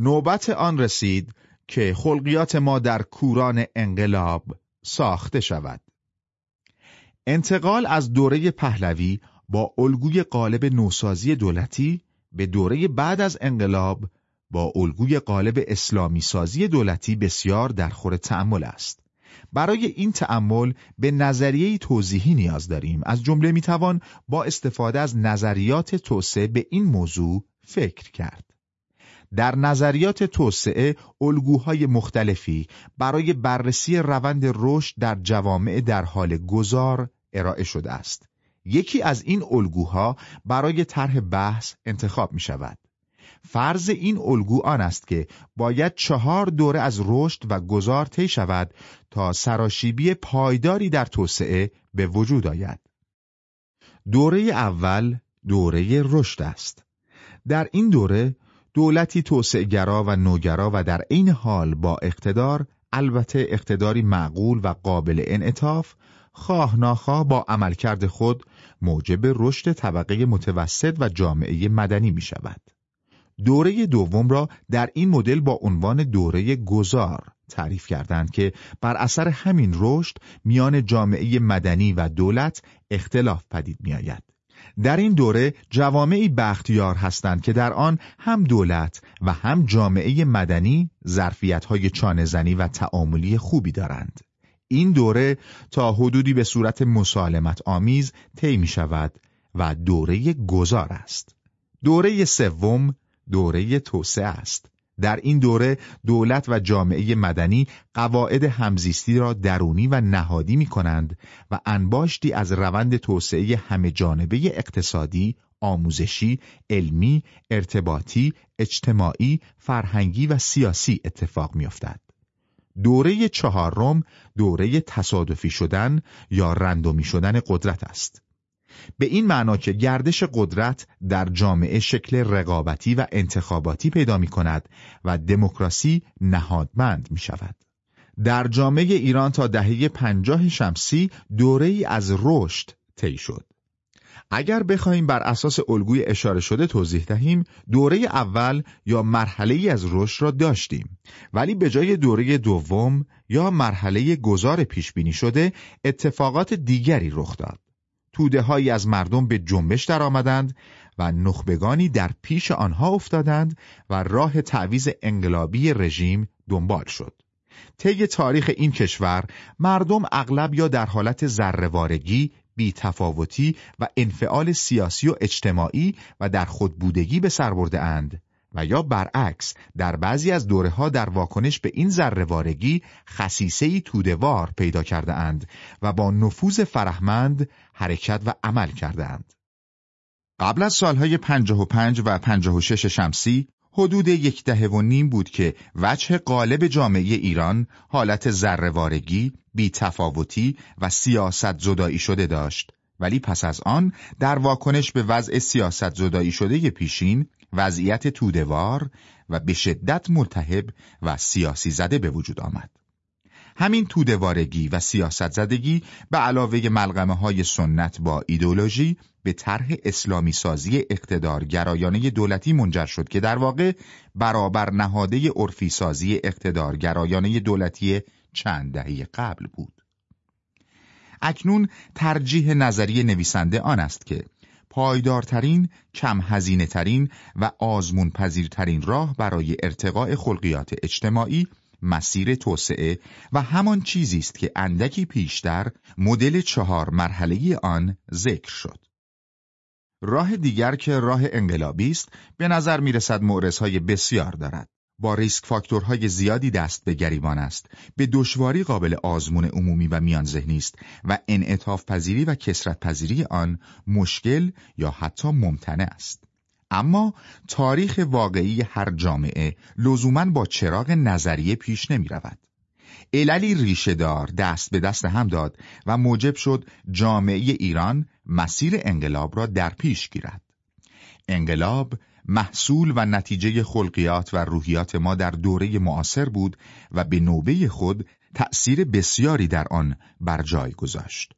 نوبت آن رسید که خلقیات ما در کوران انقلاب ساخته شود. انتقال از دوره پهلوی با الگوی قالب نوسازی دولتی به دوره بعد از انقلاب با الگوی قالب اسلامی سازی دولتی بسیار در خور تعمل است. برای این تأمل به نظریه توضیحی نیاز داریم از جمله می‌توان با استفاده از نظریات توسعه به این موضوع فکر کرد در نظریات توسعه الگوهای مختلفی برای بررسی روند رشد در جوامع در حال گذار ارائه شده است یکی از این الگوها برای طرح بحث انتخاب می شود فرض این الگو آن است که باید چهار دوره از رشد و گذار طی شود تا سراشیبی پایداری در توسعه به وجود آید. دوره اول دوره رشد است. در این دوره دولتی توسعهگرا و نوگرا و در عین حال با اقتدار البته اقتداری معقول و قابل انعطاف خواه ناخواه با عملکرد خود موجب رشد طبقه متوسط و جامعه مدنی می شود. دوره دوم را در این مدل با عنوان دوره گذار تعریف کردند که بر اثر همین رشد میان جامعه مدنی و دولت اختلاف پدید میآید. در این دوره جوامعی بختیار هستند که در آن هم دولت و هم جامعه مدنی ظرفیت‌های چانهزنی و تعاملی خوبی دارند. این دوره تا حدودی به صورت مسالمت آمیز طی می شود و دوره گذار است. دوره سوم دوره توسعه است. در این دوره دولت و جامعه مدنی قواعد همزیستی را درونی و نهادی می کنند و انباشتی از روند توسعه همه جانبه اقتصادی، آموزشی، علمی، ارتباطی، اجتماعی، فرهنگی و سیاسی اتفاق می افتد. دوره چهارم دوره تصادفی شدن یا رندومی شدن قدرت است. به این معنا که گردش قدرت در جامعه شکل رقابتی و انتخاباتی پیدا می کند و دموکراسی نهادمند می شود. در جامعه ایران تا دهه پنجاه شمسی دوره ای از رشد طی شد. اگر بخواهیم بر اساس الگوی اشاره شده توضیح دهیم دوره اول یا مرحله ای از رشد را داشتیم ولی به جای دوره دوم یا مرحله گذار پیش بینی شده اتفاقات دیگری رخ داد توده هایی از مردم به جنبش درآمدند و نخبگانی در پیش آنها افتادند و راه تعویز انقلابی رژیم دنبال شد. طی تاریخ این کشور مردم اغلب یا در حالت ذرهوارگی، بیتفاوتی و انفعال سیاسی و اجتماعی و در خودبودگی به سر برده اند و یا برعکس در بعضی از دوره ها در واکنش به این ذرهوارگی خصیصه تودوار پیدا کرده اند و با نفوذ فرهمند حرکت و عمل کرده اند. قبل از سالهای 55 و 56 شمسی حدود یک دهه و نیم بود که وجه غالب جامعه ایران حالت ذرهوارگی، بیتفاوتی و سیاست زدایی شده داشت ولی پس از آن در واکنش به وضع سیاست زدایی شده پیشین وضعیت تودوار و به شدت ملتهب و سیاسی زده به وجود آمد. همین تودوارگی و سیاست زدگی به علاوه ملغمه های سنت با ایدولوژی به طرح اسلامی سازی اقتدار گرایانه دولتی منجر شد که در واقع برابر نهاده عرفی سازی اقتدار گرایانه دولتی چند دهه قبل بود. اکنون ترجیح نظری نویسنده آن است که پایدارترین، کم هزینه ترین و آزمون پذیرترین راه برای ارتقاء خلقیات اجتماعی مسیر توسعه و همان چیزی است که اندکی پیشتر مدل چهار مرحله آن ذکر شد. راه دیگر که راه انقلابی است به نظر می رسد معرضهای بسیار دارد. با ریسک فاکتورهای زیادی دست به گریبان است به دشواری قابل آزمون عمومی و میان ذهنی است و انعطاف پذیری و کسرت پذیری آن مشکل یا حتی ممتنع است اما تاریخ واقعی هر جامعه لزوما با چراغ نظریه پیش نمی رود. عللی ریشهدار دست به دست هم داد و موجب شد جامعه ایران مسیر انقلاب را در پیش گیرد. انقلاب محصول و نتیجه خلقیات و روحیات ما در دوره معاصر بود و به نوبه خود تأثیر بسیاری در آن بر جای گذاشت.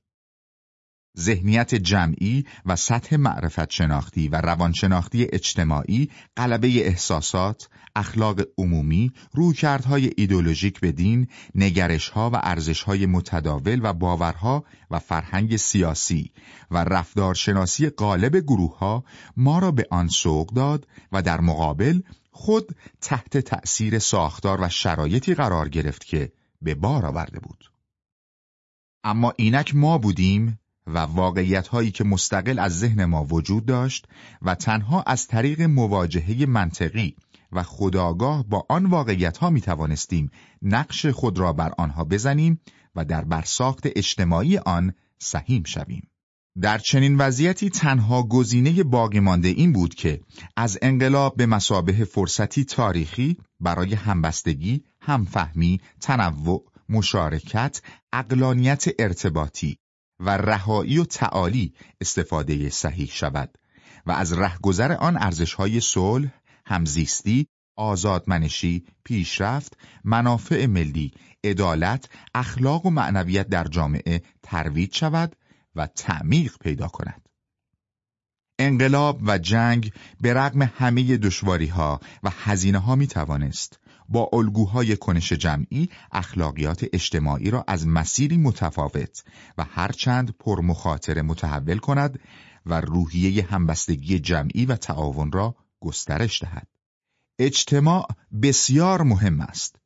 ذهنیت جمعی و سطح معرفت شناختی و روانشناختی اجتماعی، قلبه احساسات، اخلاق عمومی، رویکردهای ایدولوژیک به دین، نگرشها و ارزشهای متداول و باورها و فرهنگ سیاسی و رفتارشناسی قالب گروهها ما را به آن سوق داد و در مقابل خود تحت تأثیر ساختار و شرایطی قرار گرفت که به بار آورده بود. اما اینک ما بودیم و واقعیت هایی که مستقل از ذهن ما وجود داشت و تنها از طریق مواجهه منطقی و خداگاه با آن واقعیت ها می توانستیم نقش خود را بر آنها بزنیم و در برساخت اجتماعی آن سهیم شویم. در چنین وضعیتی تنها گزینه باقی مانده این بود که از انقلاب به مسابه فرصتی تاریخی برای همبستگی، همفهمی، تنوع، مشارکت، اقلانیت ارتباطی و رهایی و تعالی استفاده صحیح شود و از رهگذر آن ارزشهای صلح، همزیستی، آزادمنشی، پیشرفت، منافع ملی، عدالت، اخلاق و معنویت در جامعه ترویج شود و تعمیق پیدا کند. انقلاب و جنگ به رغم همه دشواری ها و هزینه ها توانست با الگوهای کنش جمعی اخلاقیات اجتماعی را از مسیری متفاوت و هرچند پرمخاطره متحول کند و روحیه همبستگی جمعی و تعاون را گسترش دهد. اجتماع بسیار مهم است.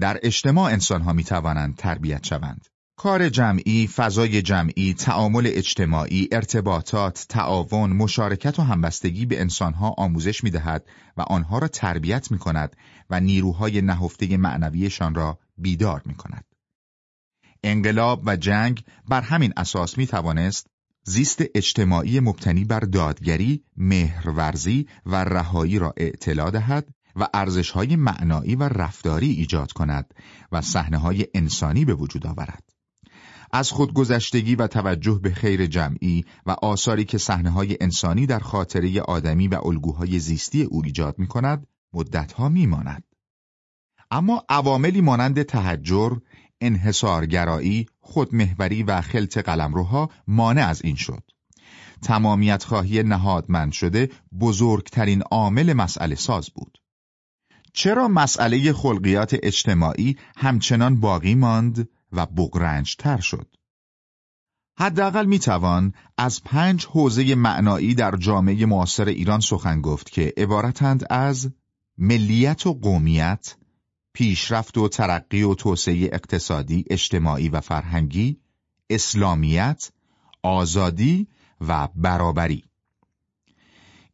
در اجتماع انسانها می توانند تربیت شوند. کار جمعی، فضای جمعی، تعامل اجتماعی، ارتباطات، تعاون، مشارکت و همبستگی به انسانها آموزش می دهد و آنها را تربیت می کند و نیروهای نهفته معنویشان را بیدار می کند. انقلاب و جنگ بر همین اساس می زیست اجتماعی مبتنی بر دادگری، مهرورزی و رهایی را اطلاع دهد و ارزشهای معنایی و رفتاری ایجاد کند و صحنه انسانی به وجود آورد. از خودگذشتگی و توجه به خیر جمعی و آثاری که صحنه های انسانی در خاطره آدمی و الگوهای زیستی او ایجاد می کند مدتها. اما عواملی مانند تهجر، انحصارگرایی، خودمهوری و خلط قلمروها مانع از این شد. تمامیت خواهی نهادمند شده بزرگترین عامل مسئله ساز بود. چرا مسئله خلقیات اجتماعی همچنان باقی ماند و تر شد. حداقل می‌توان از پنج حوزه معنایی در جامعه معاصر ایران سخن گفت که عبارتند از ملیت و قومیت، پیشرفت و ترقی و توسعه اقتصادی، اجتماعی و فرهنگی، اسلامیت، آزادی و برابری.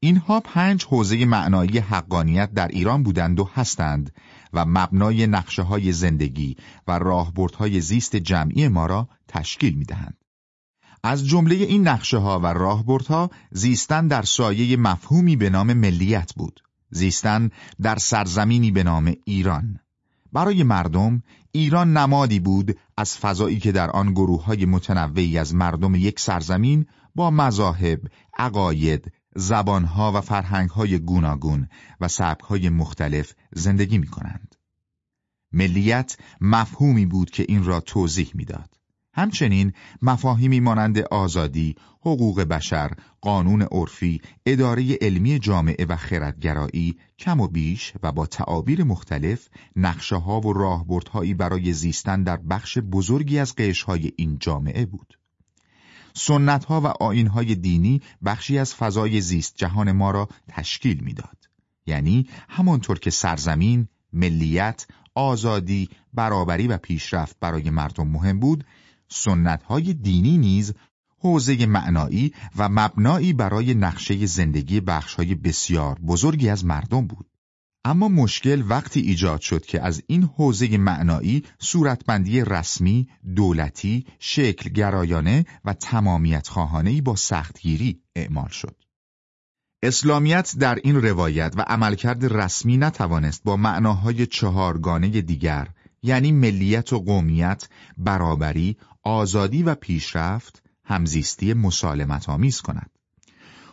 اینها پنج حوزه معنایی حقانیت در ایران بودند و هستند و مبنای نقشه های زندگی و راهبردهای زیست جمعی ما را تشکیل می دهند. از جمله این نقشه ها و راهبردها زیستن در سایه مفهومی به نام ملیت بود. زیستن در سرزمینی به نام ایران. برای مردم ایران نمادی بود از فضایی که در آن گروه های متنوعی از مردم یک سرزمین با مذاهب، عقاید، زبانها و فرهنگهای گوناگون و سبکهای مختلف زندگی می کنند. ملیت مفهومی بود که این را توضیح می‌داد. همچنین مفاهیمی مانند آزادی، حقوق بشر، قانون عرفی، اداره علمی جامعه و خردگرایی کم و بیش و با تعابیر مختلف نقشه ها و راهبردهایی برای زیستن در بخش بزرگی از قشرهای این جامعه بود. سنت ها و آین های دینی بخشی از فضای زیست جهان ما را تشکیل می‌داد. یعنی همانطور که سرزمین، ملیت، آزادی، برابری و پیشرفت برای مردم مهم بود، سنت های دینی نیز حوزه معنایی و مبنایی برای نقشه زندگی بخش های بسیار بزرگی از مردم بود. اما مشکل وقتی ایجاد شد که از این حوزه معنایی صورتبندی رسمی، دولتی، شکل گرایانه و تمامیت خواهانهی با سختگیری اعمال شد. اسلامیت در این روایت و عملکرد رسمی نتوانست با معناهای چهارگانه دیگر یعنی ملیت و قومیت، برابری، آزادی و پیشرفت همزیستی مسالمت آمیز کند.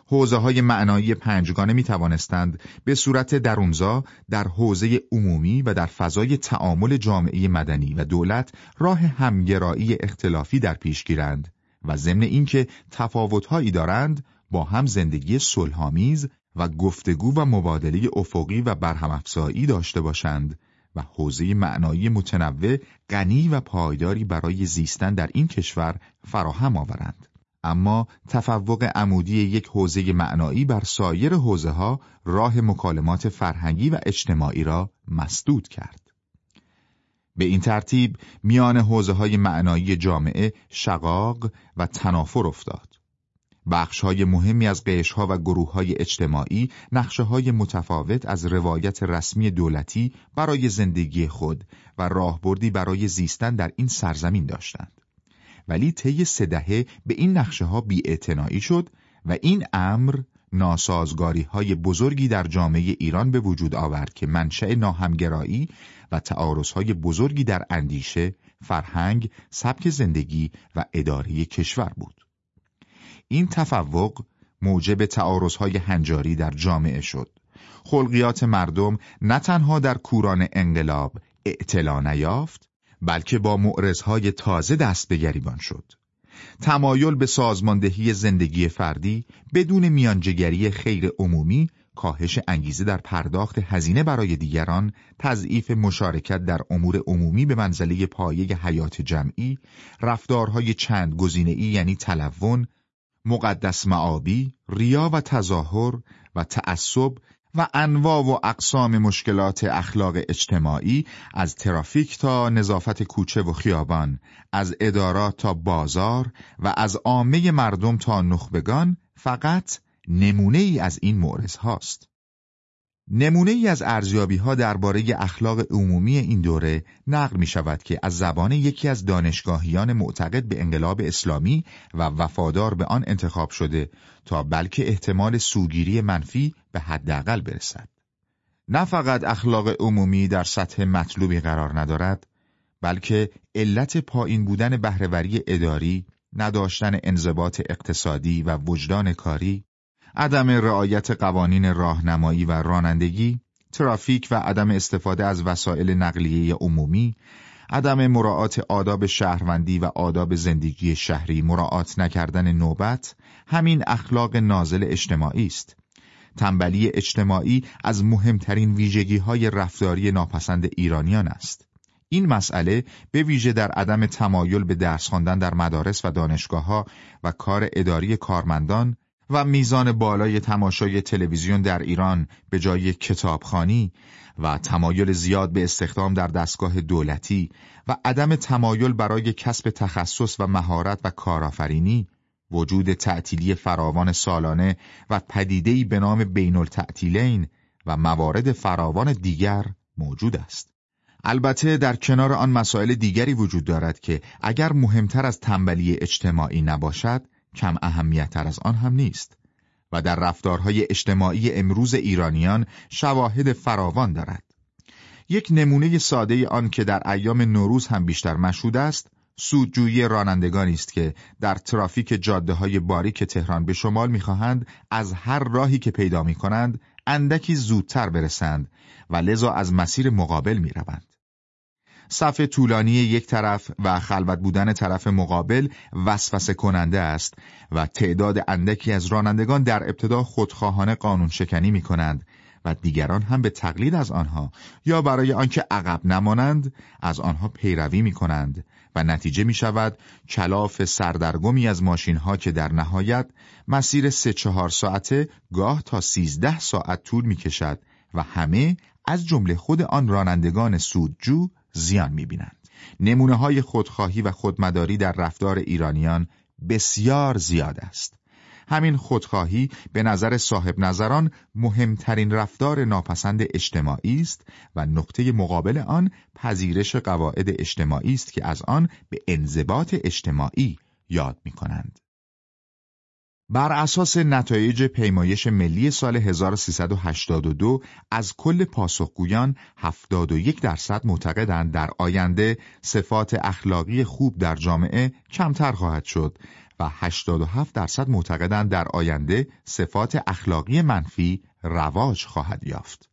حوزه های معنایی پنجگانه می توانستند به صورت درونزا در حوزه عمومی و در فضای تعامل جامعه مدنی و دولت راه همگرایی اختلافی در پیش گیرند و ضمن اینکه تفاوتهایی دارند با هم زندگی صلحآمیز و گفتگو و مبادله افقی و برهمافزایی داشته باشند و حوزه معنایی متنوع غنی و پایداری برای زیستن در این کشور فراهم آورند. اما تفوق عمودی یک حوزه معنایی بر سایر حوزه ها راه مکالمات فرهنگی و اجتماعی را مسدود کرد. به این ترتیب میان حوزه های معنایی جامعه شقاق و تنافر افتاد. بخش های مهمی از قیش ها و گروه های اجتماعی نقشه های متفاوت از روایت رسمی دولتی برای زندگی خود و راهبردی برای زیستن در این سرزمین داشتند. ولی طی سه دهه به این نقشه ها بی شد و این امر ناسازگاری های بزرگی در جامعه ایران به وجود آورد که منشأ ناهمگرایی و تعارض های بزرگی در اندیشه، فرهنگ، سبک زندگی و اداره کشور بود. این تفوق موجب تعارضهای هنجاری در جامعه شد. خلقیات مردم نه تنها در کوران انقلاب اعتلا نیافت بلکه با معرضهای تازه دست به گریبان شد. تمایل به سازماندهی زندگی فردی بدون میانجگری خیر عمومی کاهش انگیزه در پرداخت هزینه برای دیگران، تضعیف مشارکت در امور عمومی به منزله پایه حیات جمعی، رفتارهای چند گزینه‌ای یعنی تلون، مقدس معابی، ریا و تظاهر و تعصب و انواع و اقسام مشکلات اخلاق اجتماعی از ترافیک تا نظافت کوچه و خیابان، از ادارات تا بازار و از عامه مردم تا نخبگان فقط نمونه ای از این معرض هاست. نمونه ای از ارزیابی ها درباره اخلاق عمومی این دوره نقل می شود که از زبان یکی از دانشگاهیان معتقد به انقلاب اسلامی و وفادار به آن انتخاب شده تا بلکه احتمال سوگیری منفی به حداقل برسد. نه فقط اخلاق عمومی در سطح مطلوبی قرار ندارد بلکه علت پایین بودن بهرهوری اداری، نداشتن انضباط اقتصادی و وجدان کاری عدم رعایت قوانین راهنمایی و رانندگی، ترافیک و عدم استفاده از وسایل نقلیه عمومی، عدم مراعات آداب شهروندی و آداب زندگی شهری مراعات نکردن نوبت همین اخلاق نازل اجتماعی است. تنبلی اجتماعی از مهمترین ویژگی های رفتاری ناپسند ایرانیان است. این مسئله به ویژه در عدم تمایل به درس خواندن در مدارس و دانشگاه ها و کار اداری کارمندان و میزان بالای تماشای تلویزیون در ایران به جای کتابخانی و تمایل زیاد به استخدام در دستگاه دولتی و عدم تمایل برای کسب تخصص و مهارت و کارآفرینی وجود تعطیلی فراوان سالانه و پدیده‌ای به نام بین التعطیلین و موارد فراوان دیگر موجود است. البته در کنار آن مسائل دیگری وجود دارد که اگر مهمتر از تنبلی اجتماعی نباشد کم اهمیتتر از آن هم نیست و در رفتارهای اجتماعی امروز ایرانیان شواهد فراوان دارد. یک نمونه ساده آن که در ایام نوروز هم بیشتر مشهود است، سودجویی رانندگانی است که در ترافیک جاده های باریک تهران به شمال می‌خواهند از هر راهی که پیدا می کنند اندکی زودتر برسند و لذا از مسیر مقابل می روند. صف طولانی یک طرف و خلوت بودن طرف مقابل وسوسه کننده است و تعداد اندکی از رانندگان در ابتدا خودخواهانه قانون شکنی می کنند و دیگران هم به تقلید از آنها یا برای آنکه عقب نمانند از آنها پیروی می کنند و نتیجه می شود کلاف سردرگمی از ماشین ها که در نهایت مسیر سه چهار ساعته گاه تا سیزده ساعت طول می کشد و همه از جمله خود آن رانندگان سودجو زیان می‌بینند. نمونه های خودخواهی و خودمداری در رفتار ایرانیان بسیار زیاد است. همین خودخواهی به نظر صاحب نظران مهمترین رفتار ناپسند اجتماعی است و نقطه مقابل آن پذیرش قواعد اجتماعی است که از آن به انضباط اجتماعی یاد می کنند. بر اساس نتایج پیمایش ملی سال 1382 از کل پاسخگویان 71 درصد معتقدند در آینده صفات اخلاقی خوب در جامعه کمتر خواهد شد و 87 درصد معتقدند در آینده صفات اخلاقی منفی رواج خواهد یافت.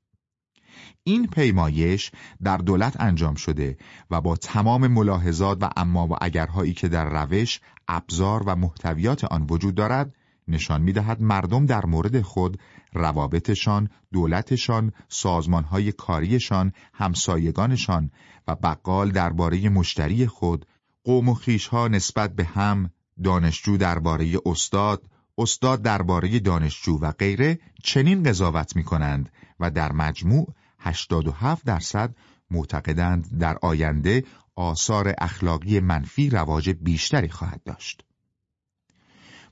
این پیمایش در دولت انجام شده و با تمام ملاحظات و اما و اگرهایی که در روش، ابزار و محتویات آن وجود دارد، نشان می‌دهد مردم در مورد خود روابطشان، دولتشان، سازمانهای کاریشان، همسایگانشان و بقال درباره مشتری خود، قوم و خیشها نسبت به هم، دانشجو درباره استاد، استاد درباره دانشجو و غیره چنین قضاوت می کنند و در مجموع 87 درصد معتقدند در آینده آثار اخلاقی منفی رواج بیشتری خواهد داشت.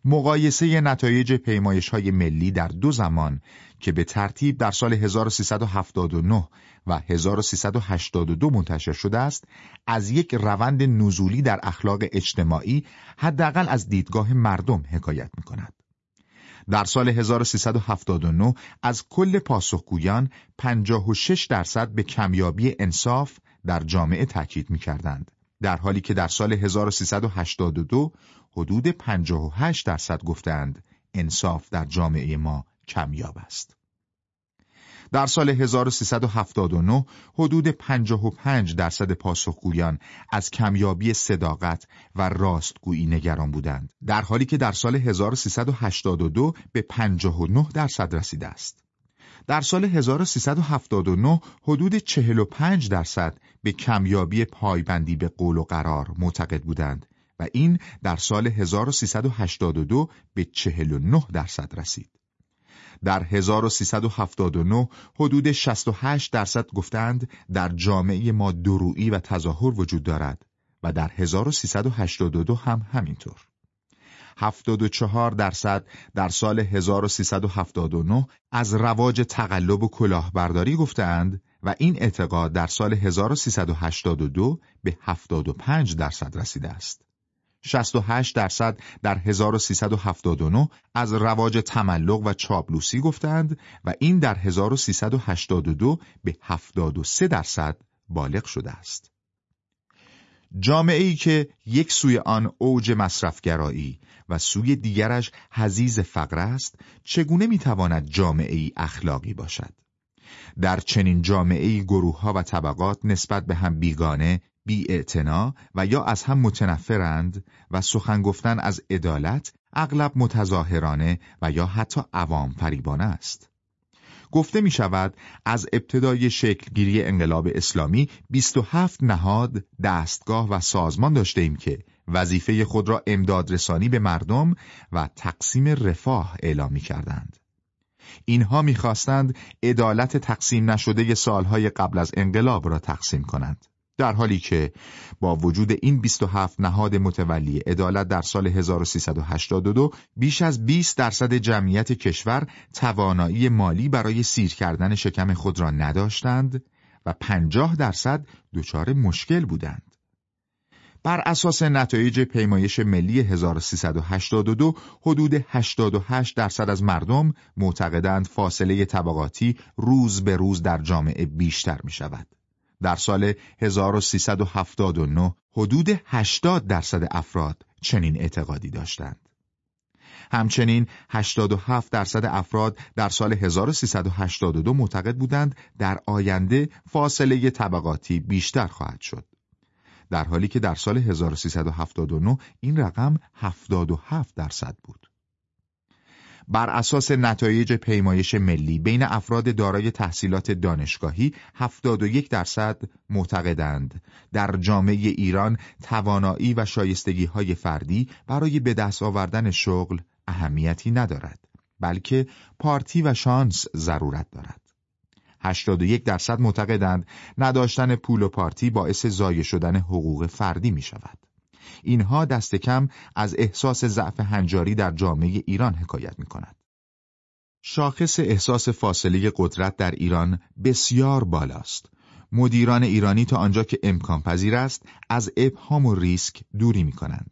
مقایسه نتایج پیمایش های ملی در دو زمان که به ترتیب در سال 1379 و 1382 منتشر شده است از یک روند نزولی در اخلاق اجتماعی حداقل از دیدگاه مردم حکایت می کند. در سال 1379 از کل پاسخگویان 56 درصد به کمیابی انصاف در جامعه تاکید می کردند. در حالی که در سال 1382 حدود 58 درصد گفتند انصاف در جامعه ما کمیاب است. در سال 1379 حدود 55 درصد پاسخگویان از کمیابی صداقت و راستگویی نگران بودند در حالی که در سال 1382 به 59 درصد رسیده است در سال 1379 حدود 45 درصد به کمیابی پایبندی به قول و قرار معتقد بودند این در سال 1382 به 49 درصد رسید. در 1379 حدود 68 درصد گفتند در جامعه ما درویی و تظاهر وجود دارد و در 1382 هم همینطور. 74 درصد در سال 1379 از رواج تقلب و کلاهبرداری گفتند و این اعتقاد در سال 1382 به 75 درصد رسیده است. 68 درصد در 1379 از رواج تملق و چابلوسی گفتند و این در 1382 به 73 درصد بالغ شده است. جامعه ای که یک سوی آن اوج مصرفگرایی و سوی دیگرش حزیز فقر است چگونه می‌تواند جامعه ای اخلاقی باشد در چنین جامعه ای گروه ها و طبقات نسبت به هم بیگانه بی و یا از هم متنفرند و سخن گفتن از عدالت اغلب متظاهرانه و یا حتی عوام فریبانه است. گفته می شود از ابتدای شکلگیری انقلاب اسلامی 27 نهاد، دستگاه و سازمان داشته ایم که وظیفه خود را امداد رسانی به مردم و تقسیم رفاه اعلام می کردند. اینها می‌خواستند عدالت تقسیم نشده سالهای قبل از انقلاب را تقسیم کنند. در حالی که با وجود این 27 نهاد متولی عدالت در سال 1382 بیش از 20 درصد جمعیت کشور توانایی مالی برای سیر کردن شکم خود را نداشتند و 50 درصد دچار مشکل بودند. بر اساس نتایج پیمایش ملی 1382 حدود 88 درصد از مردم معتقدند فاصله طبقاتی روز به روز در جامعه بیشتر می شود. در سال 1379 حدود 80 درصد افراد چنین اعتقادی داشتند. همچنین 87 درصد افراد در سال 1382 معتقد بودند در آینده فاصله طبقاتی بیشتر خواهد شد. در حالی که در سال 1379 این رقم 77 درصد بود. بر اساس نتایج پیمایش ملی بین افراد دارای تحصیلات دانشگاهی 71 درصد معتقدند. در جامعه ایران توانایی و شایستگی های فردی برای به دست آوردن شغل اهمیتی ندارد بلکه پارتی و شانس ضرورت دارد. 81 درصد معتقدند نداشتن پول و پارتی باعث ضایع شدن حقوق فردی می شود اینها دست کم از احساس ضعف هنجاری در جامعه ایران حکایت می کند. شاخص احساس فاصله قدرت در ایران بسیار بالاست. مدیران ایرانی تا آنجا که امکان پذیر است از ابهام و ریسک دوری می کنند.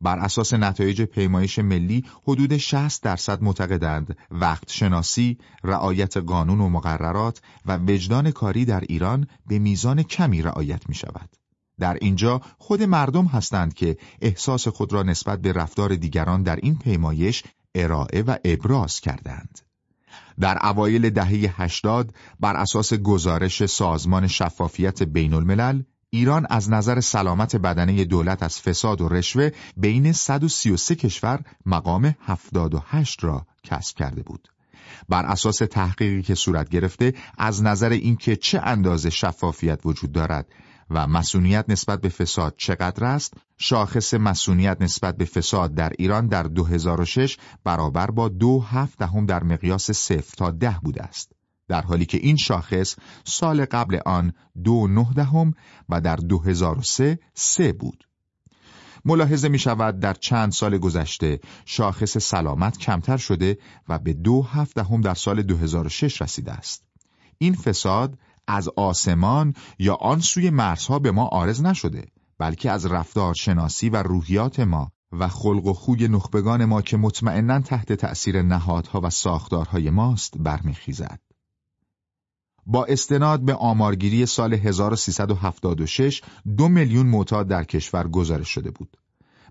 بر اساس نتایج پیمایش ملی حدود 60 درصد معتقدند وقت شناسی، رعایت قانون و مقررات و وجدان کاری در ایران به میزان کمی رعایت می شود. در اینجا خود مردم هستند که احساس خود را نسبت به رفتار دیگران در این پیمایش ارائه و ابراز کردند. در اوایل دهه 80 بر اساس گزارش سازمان شفافیت بین الملل ایران از نظر سلامت بدنه دولت از فساد و رشوه بین 133 کشور مقام 78 را کسب کرده بود. بر اساس تحقیقی که صورت گرفته از نظر اینکه چه اندازه شفافیت وجود دارد و مسئولیت نسبت به فساد چقدر است؟ شاخص مسئولیت نسبت به فساد در ایران در 2006 برابر با دو هفت دهم در مقیاس صفر تا ده بوده است. در حالی که این شاخص سال قبل آن دو نه دهم و در 2003 سه بود. ملاحظه می شود در چند سال گذشته شاخص سلامت کمتر شده و به دو هفت دهم در سال 2006 رسیده است. این فساد از آسمان یا آن سوی مرزها به ما آرز نشده بلکه از رفتار شناسی و روحیات ما و خلق و خوی نخبگان ما که مطمئنا تحت تأثیر نهادها و ساختارهای ماست برمیخیزد. با استناد به آمارگیری سال 1376 دو میلیون معتاد در کشور گزارش شده بود.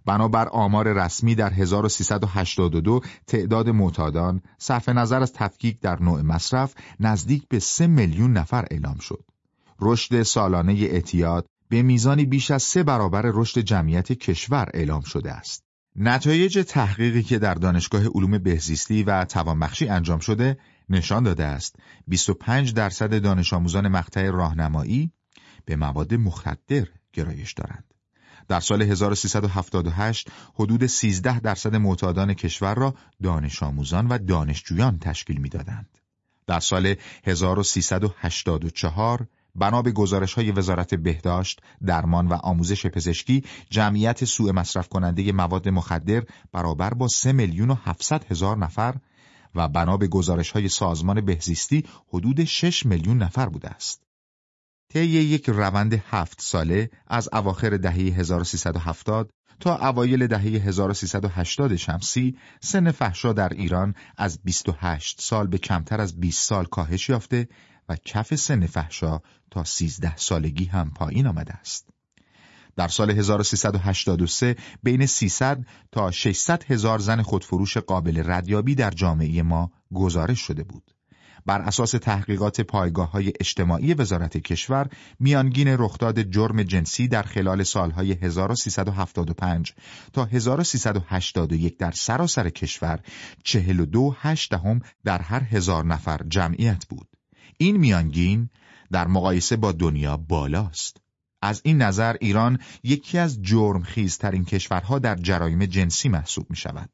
بنابر آمار رسمی در 1382 تعداد معتادان صرف نظر از تفکیک در نوع مصرف نزدیک به 3 میلیون نفر اعلام شد. رشد سالانه اعتیاد به میزانی بیش از سه برابر رشد جمعیت کشور اعلام شده است. نتایج تحقیقی که در دانشگاه علوم بهزیستی و توانبخشی انجام شده نشان داده است 25 درصد دانش آموزان مقطع راهنمایی به مواد مخدر گرایش دارند. در سال 1378 حدود 13 درصد معتادان کشور را دانش آموزان و دانشجویان تشکیل می‌دادند. در سال 1384 بنا به گزارش های وزارت بهداشت، درمان و آموزش پزشکی جمعیت سوء مصرف کننده مواد مخدر برابر با 3 میلیون و 700 هزار نفر و بنا به گزارش های سازمان بهزیستی حدود 6 میلیون نفر بوده است. طی یک روند هفت ساله از اواخر دهه 1370 تا اوایل دهه 1380 شمسی سن فحشا در ایران از 28 سال به کمتر از 20 سال کاهش یافته و کف سن فحشا تا 13 سالگی هم پایین آمده است. در سال 1383 بین 300 تا 600 هزار زن خودفروش قابل ردیابی در جامعه ما گزارش شده بود. بر اساس تحقیقات پایگاه های اجتماعی وزارت کشور میانگین رخداد جرم جنسی در خلال سالهای 1375 تا 1381 در سراسر کشور 42 دهم در هر هزار نفر جمعیت بود. این میانگین در مقایسه با دنیا بالاست. از این نظر ایران یکی از جرم خیزترین کشورها در جرایم جنسی محسوب می شود.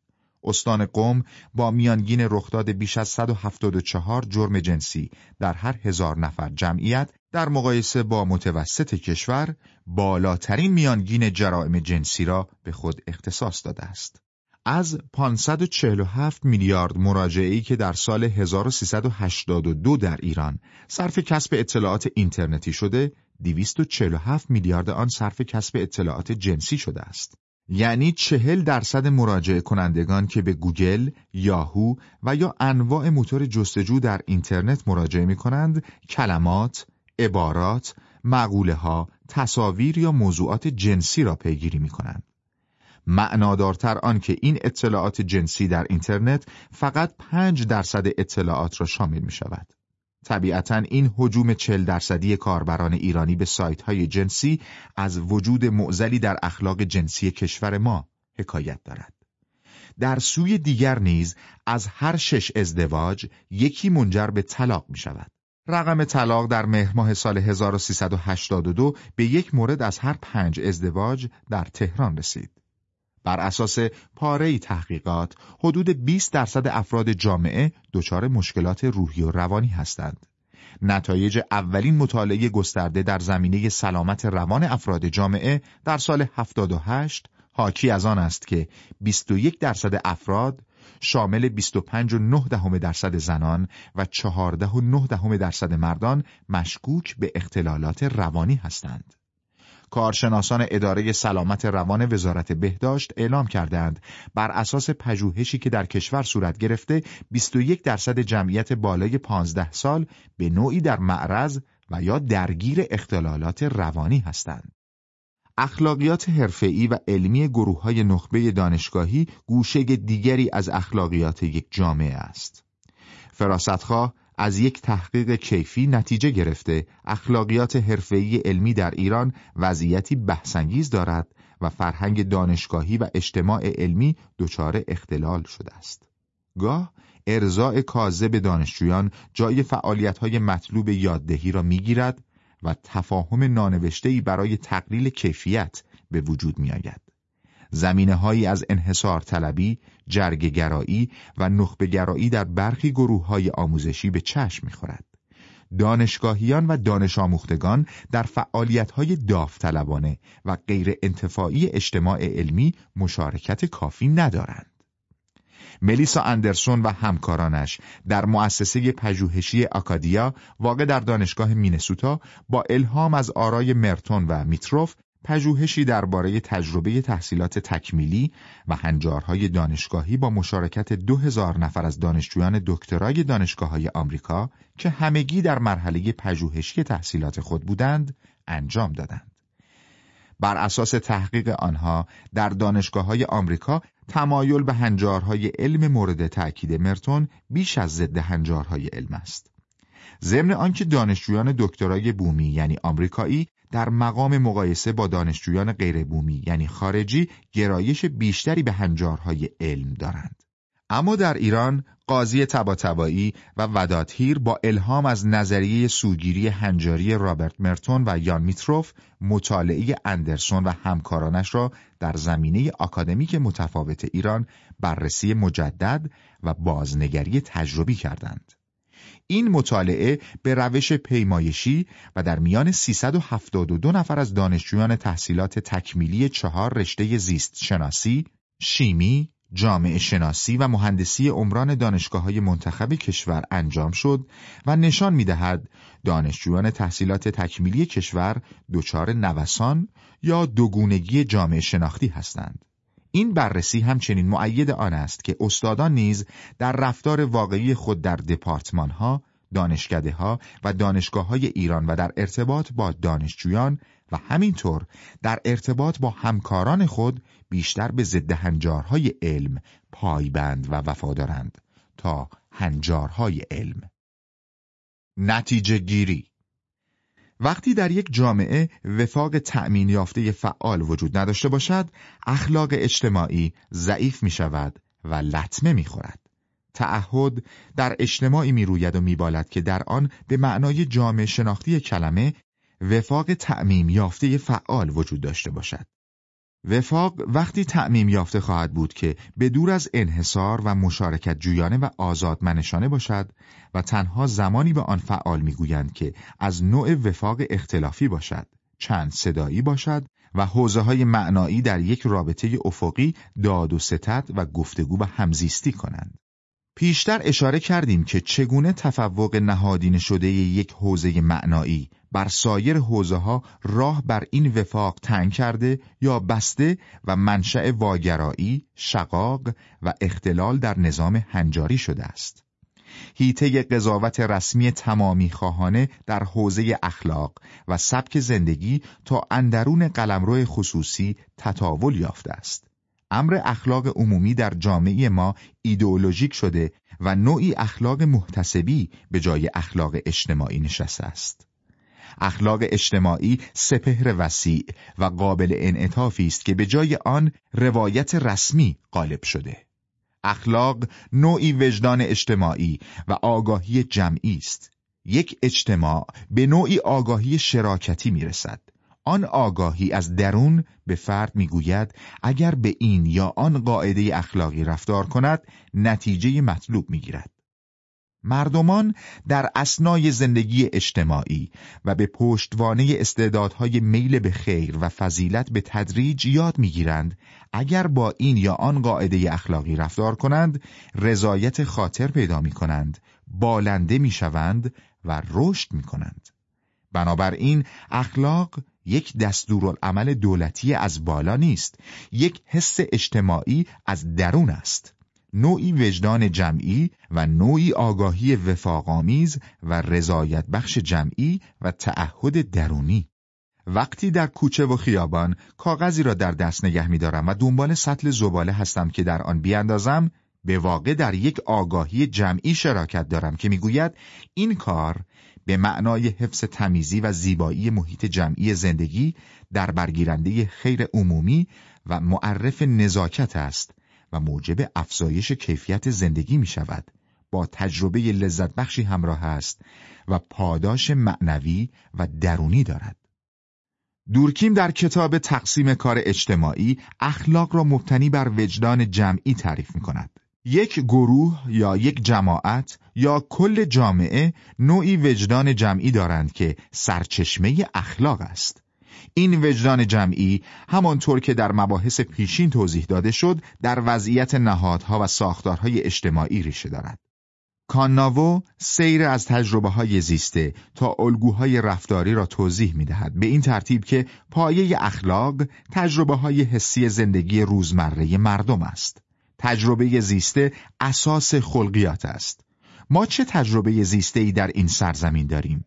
استان قم با میانگین رخداد بیش از 174 جرم جنسی در هر هزار نفر جمعیت در مقایسه با متوسط کشور بالاترین میانگین جرائم جنسی را به خود اختصاص داده است. از 547 میلیارد مراجعه‌ای که در سال 1382 در ایران صرف کسب اطلاعات اینترنتی شده، 247 میلیارد آن صرف کسب اطلاعات جنسی شده است. یعنی چهل درصد مراجعه کنندگان که به گوگل، یاهو و یا انواع موتور جستجو در اینترنت مراجعه می کنند کلمات، عبارات، مقوله ها، تصاویر یا موضوعات جنسی را پیگیری می کنند. معنادارتر آن که این اطلاعات جنسی در اینترنت فقط پنج درصد اطلاعات را شامل می شود. طبیعتا این حجوم چل درصدی کاربران ایرانی به سایت های جنسی از وجود معزلی در اخلاق جنسی کشور ما حکایت دارد. در سوی دیگر نیز از هر شش ازدواج یکی منجر به طلاق می شود. رقم طلاق در مهر ماه سال 1382 به یک مورد از هر پنج ازدواج در تهران رسید. بر اساس پاره تحقیقات حدود 20 درصد افراد جامعه دچار مشکلات روحی و روانی هستند. نتایج اولین مطالعه گسترده در زمینه سلامت روان افراد جامعه در سال 78 حاکی از آن است که 21 درصد افراد شامل 25.9 درصد زنان و 14.9 درصد مردان مشکوک به اختلالات روانی هستند. کارشناسان اداره سلامت روان وزارت بهداشت اعلام کردند بر اساس پژوهشی که در کشور صورت گرفته 21 درصد جمعیت بالای 15 سال به نوعی در معرض و یا درگیر اختلالات روانی هستند. اخلاقیات حرفه‌ای و علمی گروه های نخبه دانشگاهی گوشه دیگری از اخلاقیات یک جامعه است. فراستخواه از یک تحقیق کیفی نتیجه گرفته اخلاقیات حرفه‌ای علمی در ایران وضعیتی بحثانگیز دارد و فرهنگ دانشگاهی و اجتماع علمی دچار اختلال شده است. گاه ارزاع کاذب دانشجویان جای فعالیت‌های مطلوب یاددهی را می‌گیرد و تفاهم نانوشته‌ای برای تقلیل کیفیت به وجود میآید. زمینه هایی از انحصار طلبی، جرگگرایی و نخبگرایی در برخی گروه های آموزشی به چشم می‌خورد. دانشگاهیان و دانش آموختگان در فعالیت های داوطلبانه و غیر انتفاعی اجتماع علمی مشارکت کافی ندارند. ملیسا اندرسون و همکارانش در مؤسسه پژوهشی آکادیا واقع در دانشگاه مینسوتا با الهام از آرای مرتون و میتروف پژوهشی درباره تجربه تحصیلات تکمیلی و هنجارهای دانشگاهی با مشارکت دو هزار نفر از دانشجویان دکترای دانشگاه های آمریکا که همگی در مرحله پژوهشی تحصیلات خود بودند انجام دادند. بر اساس تحقیق آنها در دانشگاه های آمریکا تمایل به هنجارهای علم مورد تأکید مرتون بیش از ضد هنجارهای علم است. ضمن آنکه دانشجویان دکترای بومی یعنی آمریکایی در مقام مقایسه با دانشجویان غیر بومی یعنی خارجی گرایش بیشتری به هنجارهای علم دارند. اما در ایران قاضی تباتبایی و وداتهیر با الهام از نظریه سوگیری هنجاری رابرت مرتون و یان میتروف مطالعه اندرسون و همکارانش را در زمینه آکادمیک متفاوت ایران بررسی مجدد و بازنگری تجربی کردند. این مطالعه به روش پیمایشی و در میان 372 نفر از دانشجویان تحصیلات تکمیلی چهار رشته زیست شناسی، شیمی، جامعه شناسی و مهندسی عمران دانشگاه های منتخب کشور انجام شد و نشان می دهد دانشجویان تحصیلات تکمیلی کشور دچار نوسان یا دوگونگی جامعه شناختی هستند. این بررسی همچنین معید آن است که استادان نیز در رفتار واقعی خود در دپارتمان ها، ها و دانشگاه های ایران و در ارتباط با دانشجویان و همینطور در ارتباط با همکاران خود بیشتر به ضد هنجارهای علم پایبند و وفادارند تا هنجارهای علم. نتیجه گیری وقتی در یک جامعه وفاق تأمین یافته فعال وجود نداشته باشد، اخلاق اجتماعی ضعیف می شود و لطمه می خورد. تعهد در اجتماعی می روید و می بالد که در آن به معنای جامعه شناختی کلمه وفاق تعمیم یافته فعال وجود داشته باشد. وفاق وقتی تعمیم یافته خواهد بود که به دور از انحصار و مشارکت جویانه و آزادمنشانه باشد و تنها زمانی به آن فعال می‌گویند که از نوع وفاق اختلافی باشد، چند صدایی باشد و حوزه های معنایی در یک رابطه افقی داد و ستت و گفتگو و همزیستی کنند. پیشتر اشاره کردیم که چگونه تفوق نهادین شده یک حوزه معنایی بر سایر حوزه ها راه بر این وفاق تنگ کرده یا بسته و منشأ واگرایی، شقاق و اختلال در نظام هنجاری شده است. هیته قضاوت رسمی تمامی خواهانه در حوزه اخلاق و سبک زندگی تا اندرون قلمرو خصوصی تطاول یافته است. امر اخلاق عمومی در جامعه ما ایدئولوژیک شده و نوعی اخلاق محتسبی به جای اخلاق اجتماعی نشسته است. اخلاق اجتماعی سپهر وسیع و قابل انعطافی است که به جای آن روایت رسمی غالب شده. اخلاق نوعی وجدان اجتماعی و آگاهی جمعی است. یک اجتماع به نوعی آگاهی شراکتی می‌رسد. آن آگاهی از درون به فرد می‌گوید اگر به این یا آن قاعده اخلاقی رفتار کند نتیجه مطلوب می‌گیرد. مردمان در اسنای زندگی اجتماعی و به پشتوانه استعدادهای میل به خیر و فضیلت به تدریج یاد می‌گیرند اگر با این یا آن قاعده اخلاقی رفتار کنند رضایت خاطر پیدا می کنند بالنده می شوند و رشد می کنند بنابراین اخلاق یک دستورالعمل دولتی از بالا نیست. یک حس اجتماعی از درون است. نوعی وجدان جمعی و نوعی آگاهی وفاقآمیز و رضایت بخش جمعی و تعهد درونی. وقتی در کوچه و خیابان کاغذی را در دست نگه می دارم و دنبال سطل زباله هستم که در آن بیاندازم به واقع در یک آگاهی جمعی شراکت دارم که می‌گوید این کار به معنای حفظ تمیزی و زیبایی محیط جمعی زندگی در برگیرنده خیر عمومی و معرف نزاکت است و موجب افزایش کیفیت زندگی می شود با تجربه لذت بخشی همراه است و پاداش معنوی و درونی دارد. دورکیم در کتاب تقسیم کار اجتماعی اخلاق را مبتنی بر وجدان جمعی تعریف می کند. یک گروه یا یک جماعت یا کل جامعه نوعی وجدان جمعی دارند که سرچشمه اخلاق است. این وجدان جمعی همانطور که در مباحث پیشین توضیح داده شد در وضعیت نهادها و ساختارهای اجتماعی ریشه دارد. کاناوو سیر از تجربه های زیسته تا الگوهای رفتاری را توضیح می دهد به این ترتیب که پایه اخلاق تجربه های حسی زندگی روزمره مردم است. تجربه زیسته اساس خلقیات است. ما چه تجربه زیسته ای در این سرزمین داریم؟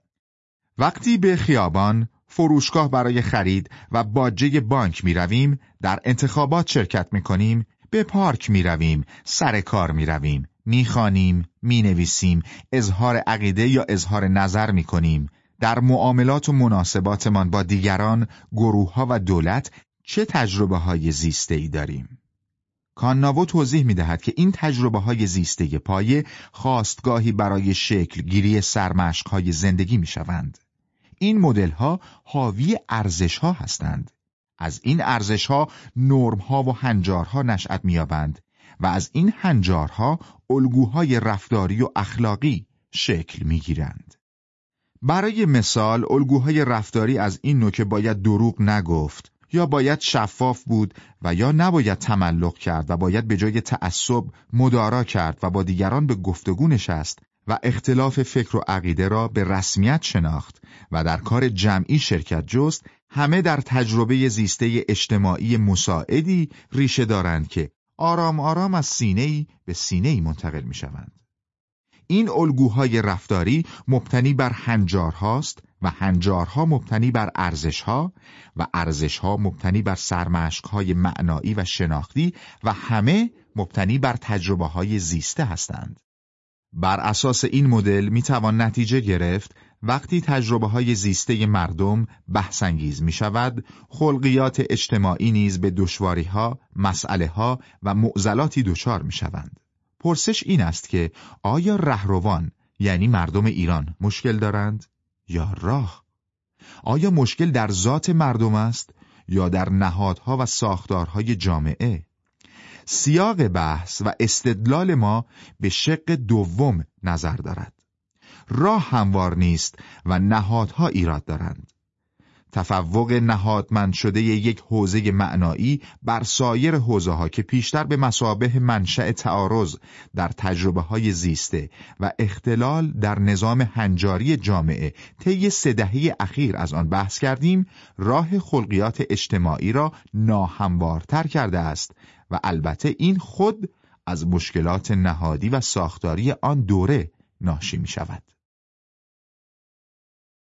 وقتی به خیابان، فروشگاه برای خرید و باجه بانک می رویم، در انتخابات شرکت می کنیم، به پارک می رویم، سر کار می رویم، می‌خوانیم، می‌نویسیم، اظهار عقیده یا اظهار نظر می‌کنیم. در معاملات و مناسباتمان با دیگران، گروه ها و دولت چه تجربه های زیسته ای داریم؟ کانناوو توضیح می دهد که این تجربه های زیسته پایه خواستگاهی برای شکل گیری سرمشق های زندگی می شوند. این مدل ها حاوی ارزش ها هستند. از این ارزش ها نرم ها و هنجارها نشأت میابند و از این هنجارها الگوهای رفتاری و اخلاقی شکل می‌گیرند. برای مثال الگوهای رفتاری از این نوع که باید دروغ نگفت یا باید شفاف بود و یا نباید تملق کرد و باید به جای تعصب مدارا کرد و با دیگران به گفتگو نشست و اختلاف فکر و عقیده را به رسمیت شناخت و در کار جمعی شرکت جست همه در تجربه زیسته اجتماعی مساعدی ریشه دارند که آرام آرام از سینه ای به سینه ای منتقل می شوند. این الگوهای رفتاری مبتنی بر هنجارهاست و هنجارها مبتنی بر ارزشها و ارزشها مبتنی بر سرمشقهای معنایی و شناختی و همه مبتنی بر تجربه های زیسته هستند. بر اساس این مدل می توان نتیجه گرفت وقتی تجربه های زیسته مردم بحثانگیز می شود، خلقیات اجتماعی نیز به دشواری ها، مسئله ها و معضلاتی دچار می شوند. پرسش این است که آیا رهروان یعنی مردم ایران مشکل دارند یا راه؟ آیا مشکل در ذات مردم است یا در نهادها و ساختارهای جامعه؟ سیاق بحث و استدلال ما به شق دوم نظر دارد. راه هموار نیست و نهادها ایراد دارند. تفوق نهادمند شده یک حوزه معنایی بر سایر حوزه ها که پیشتر به مسابه منشأ تعارض در تجربه های زیسته و اختلال در نظام هنجاری جامعه طی سه دهه اخیر از آن بحث کردیم راه خلقیات اجتماعی را ناهموارتر کرده است و البته این خود از مشکلات نهادی و ساختاری آن دوره ناشی می شود.